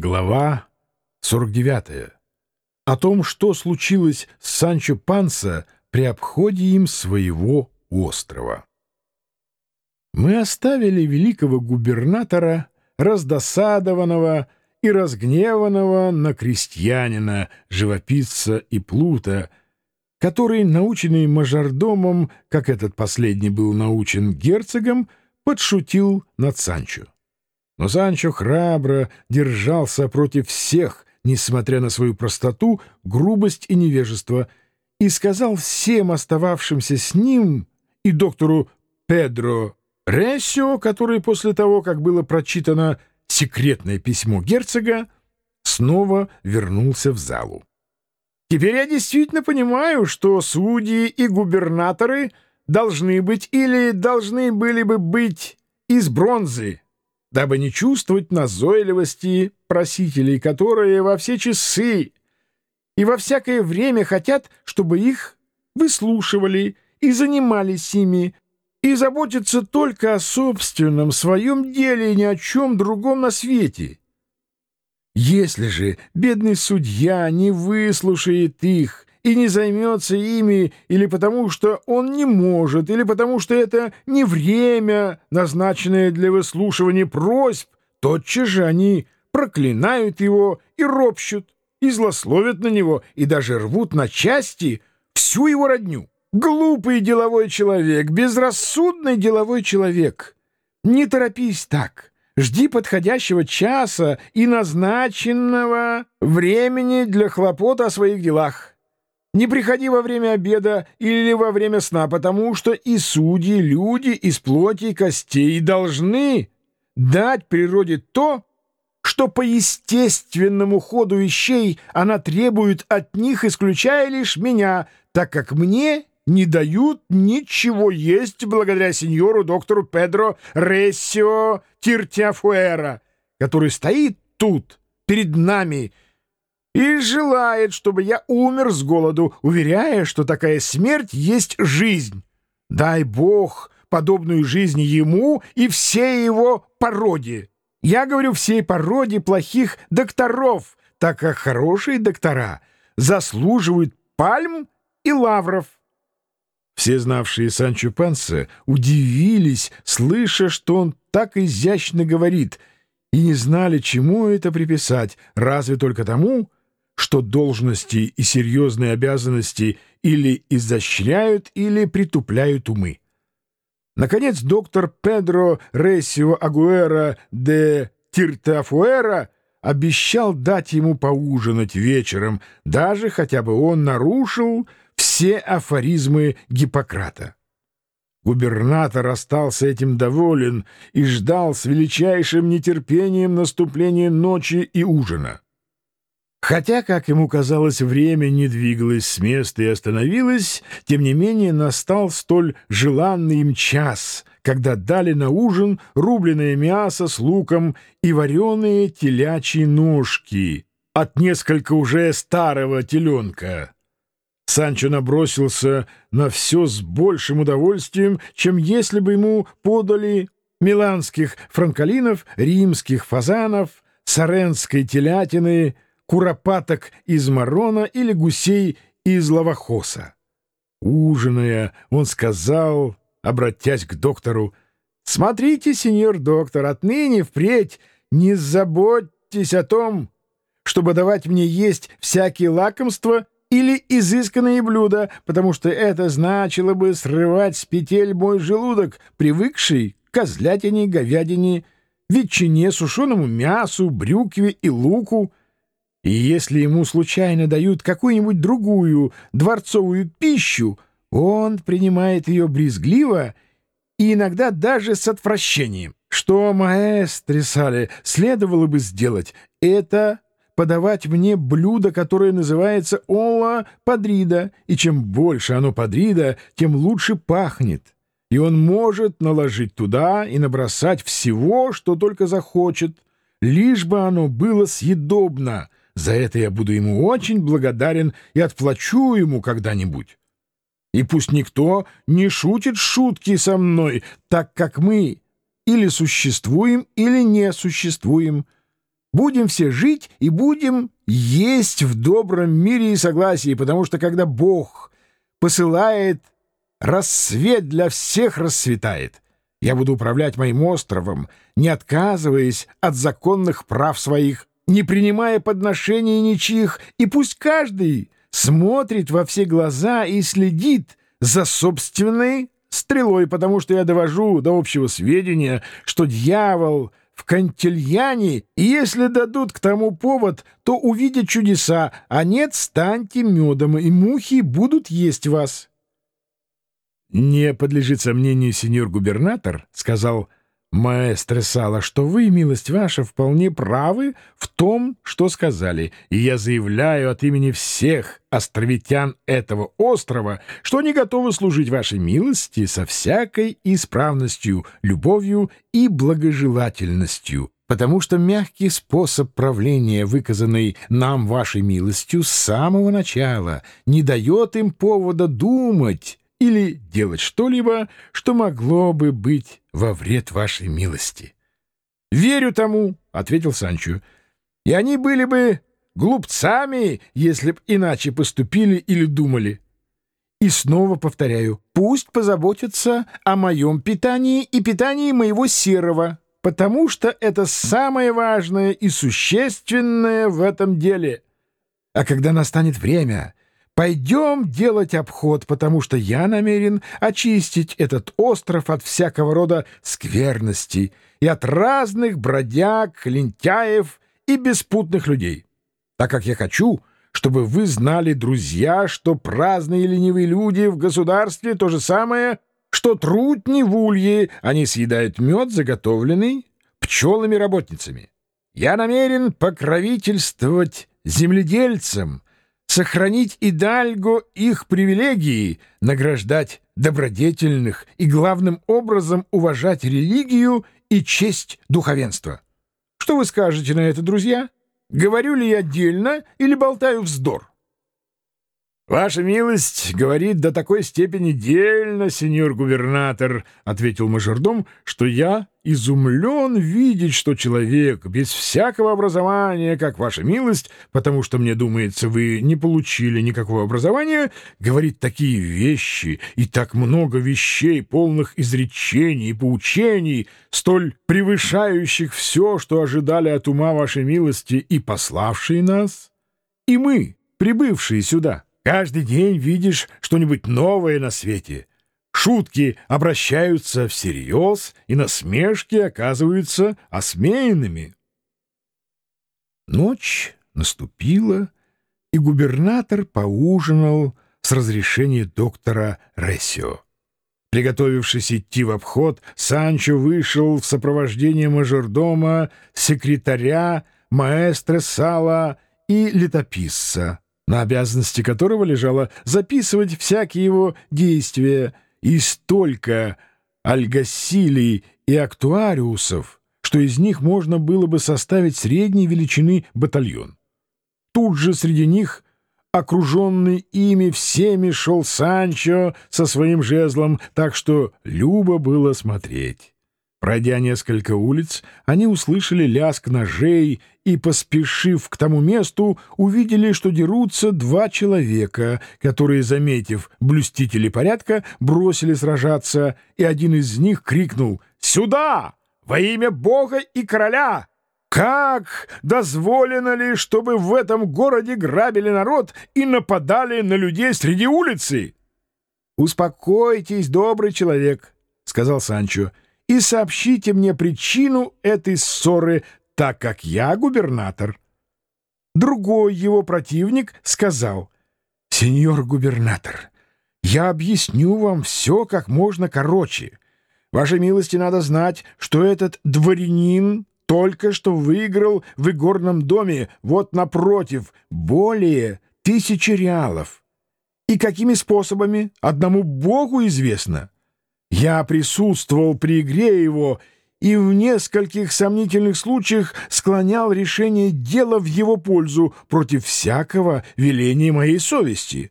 Глава 49. О том, что случилось с Санчо Панса при обходе им своего острова. Мы оставили великого губернатора, раздосадованного и разгневанного на крестьянина, живописца и плута, который, наученный мажордомом, как этот последний был научен герцогом, подшутил над Санчо. Но Санчо храбро держался против всех, несмотря на свою простоту, грубость и невежество, и сказал всем остававшимся с ним и доктору Педро Ресио, который после того, как было прочитано секретное письмо герцога, снова вернулся в залу. «Теперь я действительно понимаю, что судьи и губернаторы должны быть или должны были бы быть из бронзы, дабы не чувствовать назойливости просителей, которые во все часы и во всякое время хотят, чтобы их выслушивали и занимались ими, и заботятся только о собственном своем деле и ни о чем другом на свете. Если же бедный судья не выслушает их и не займется ими или потому, что он не может, или потому, что это не время, назначенное для выслушивания просьб, тотчас же они проклинают его и ропщут, и злословят на него, и даже рвут на части всю его родню. Глупый деловой человек, безрассудный деловой человек. Не торопись так. Жди подходящего часа и назначенного времени для хлопот о своих делах. Не приходи во время обеда или во время сна, потому что и судьи, люди из плоти и костей должны дать природе то, что по естественному ходу вещей она требует от них, исключая лишь меня, так как мне не дают ничего есть благодаря сеньору доктору Педро Рессио Тиртиафуэра, который стоит тут, перед нами, и желает, чтобы я умер с голоду, уверяя, что такая смерть есть жизнь. Дай Бог подобную жизнь ему и всей его породе. Я говорю всей породе плохих докторов, так как хорошие доктора заслуживают пальм и лавров. Все знавшие Санчо Панса удивились, слыша, что он так изящно говорит, и не знали, чему это приписать, разве только тому, что должности и серьезные обязанности или изощряют, или притупляют умы. Наконец, доктор Педро Ресио Агуэра де Тиртафуэра обещал дать ему поужинать вечером, даже хотя бы он нарушил все афоризмы Гиппократа. Губернатор остался этим доволен и ждал с величайшим нетерпением наступления ночи и ужина. Хотя, как ему казалось, время не двигалось с места и остановилось, тем не менее настал столь желанный им час, когда дали на ужин рубленое мясо с луком и вареные телячьи ножки от несколько уже старого теленка. Санчо набросился на все с большим удовольствием, чем если бы ему подали миланских франколинов, римских фазанов, саренской телятины — куропаток из марона или гусей из лавахоса. Ужиная, он сказал, обратясь к доктору, «Смотрите, сеньор доктор, отныне впредь не заботьтесь о том, чтобы давать мне есть всякие лакомства или изысканные блюда, потому что это значило бы срывать с петель мой желудок, привыкший к козлятине, говядине, ветчине, сушеному мясу, брюкве и луку, и если ему случайно дают какую-нибудь другую дворцовую пищу, он принимает ее брезгливо и иногда даже с отвращением. Что маэстре Сале следовало бы сделать, это подавать мне блюдо, которое называется «Ола Падрида», и чем больше оно Падрида, тем лучше пахнет. И он может наложить туда и набросать всего, что только захочет, лишь бы оно было съедобно — за это я буду ему очень благодарен и отплачу ему когда-нибудь. И пусть никто не шутит шутки со мной, так как мы или существуем, или не существуем. Будем все жить и будем есть в добром мире и согласии, потому что когда Бог посылает рассвет, для всех расцветает. Я буду управлять моим островом, не отказываясь от законных прав своих, не принимая подношений ничьих, и пусть каждый смотрит во все глаза и следит за собственной стрелой, потому что я довожу до общего сведения, что дьявол в Кантильяне, и если дадут к тому повод, то увидят чудеса, а нет, станьте медом, и мухи будут есть вас. — Не подлежит сомнению, сеньор губернатор, — сказал маэстро Сала, — что вы, милость ваша, вполне правы в том, что сказали, и я заявляю от имени всех островитян этого острова, что они готовы служить вашей милости со всякой исправностью, любовью и благожелательностью, потому что мягкий способ правления, выказанный нам вашей милостью с самого начала, не дает им повода думать, или делать что-либо, что могло бы быть во вред вашей милости. — Верю тому, — ответил Санчо, — и они были бы глупцами, если б иначе поступили или думали. И снова повторяю, пусть позаботятся о моем питании и питании моего серого, потому что это самое важное и существенное в этом деле. А когда настанет время Пойдем делать обход, потому что я намерен очистить этот остров от всякого рода скверности и от разных бродяг, лентяев и беспутных людей, так как я хочу, чтобы вы знали, друзья, что праздные ленивые люди в государстве то же самое, что трутни в улье, они съедают мед, заготовленный пчелами-работницами. Я намерен покровительствовать земледельцам, сохранить идальго их привилегии, награждать добродетельных и главным образом уважать религию и честь духовенства. Что вы скажете на это, друзья? Говорю ли я отдельно или болтаю вздор? «Ваша милость говорит до такой степени дельно, сеньор губернатор», — ответил мажордом, — «что я изумлен видеть, что человек без всякого образования, как ваша милость, потому что, мне думается, вы не получили никакого образования, говорит такие вещи и так много вещей, полных изречений и поучений, столь превышающих все, что ожидали от ума вашей милости и пославшие нас, и мы, прибывшие сюда». Каждый день видишь что-нибудь новое на свете. Шутки обращаются всерьез, и насмешки оказываются осмеянными. Ночь наступила, и губернатор поужинал с разрешения доктора Ресио. Приготовившись идти в обход, Санчо вышел в сопровождении мажордома, секретаря, маэстро Сала и летописца на обязанности которого лежало записывать всякие его действия, и столько альгасилей и актуариусов, что из них можно было бы составить средней величины батальон. Тут же среди них, окруженный ими всеми, шел Санчо со своим жезлом, так что любо было смотреть. Пройдя несколько улиц, они услышали лязг ножей и, поспешив к тому месту, увидели, что дерутся два человека, которые, заметив блюстителей порядка, бросили сражаться, и один из них крикнул «Сюда! Во имя Бога и короля!» Как дозволено ли, чтобы в этом городе грабили народ и нападали на людей среди улицы? — Успокойтесь, добрый человек, — сказал Санчо, — и сообщите мне причину этой ссоры, так как я губернатор». Другой его противник сказал, «Сеньор губернатор, я объясню вам все как можно короче. Вашей милости надо знать, что этот дворянин только что выиграл в игорном доме, вот напротив, более тысячи реалов. И какими способами, одному Богу известно». Я присутствовал при игре его и в нескольких сомнительных случаях склонял решение дела в его пользу против всякого веления моей совести.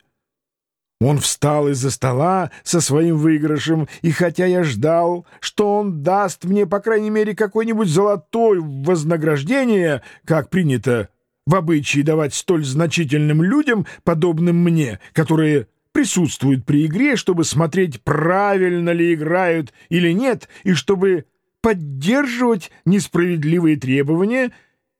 Он встал из-за стола со своим выигрышем, и хотя я ждал, что он даст мне, по крайней мере, какой-нибудь золотой вознаграждение, как принято в обычае давать столь значительным людям, подобным мне, которые присутствуют при игре, чтобы смотреть, правильно ли играют или нет, и чтобы поддерживать несправедливые требования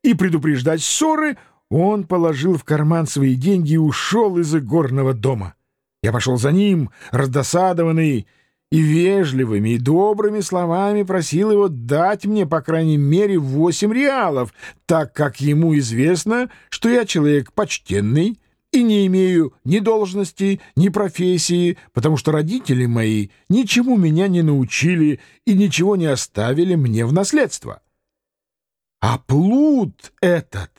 и предупреждать ссоры, он положил в карман свои деньги и ушел из игорного дома. Я пошел за ним, раздосадованный, и вежливыми и добрыми словами просил его дать мне, по крайней мере, восемь реалов, так как ему известно, что я человек почтенный и не имею ни должности, ни профессии, потому что родители мои ничему меня не научили и ничего не оставили мне в наследство. А плут этот,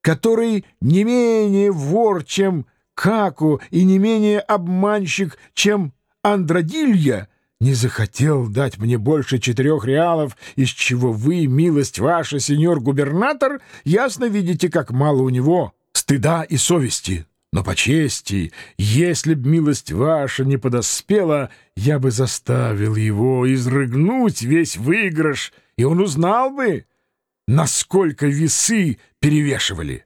который не менее вор, чем Каку и не менее обманщик, чем Андродилья, не захотел дать мне больше четырех реалов, из чего вы, милость ваша, сеньор-губернатор, ясно видите, как мало у него стыда и совести. Но по чести, если б милость ваша не подоспела, я бы заставил его изрыгнуть весь выигрыш, и он узнал бы, насколько весы перевешивали.